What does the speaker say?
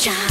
炸。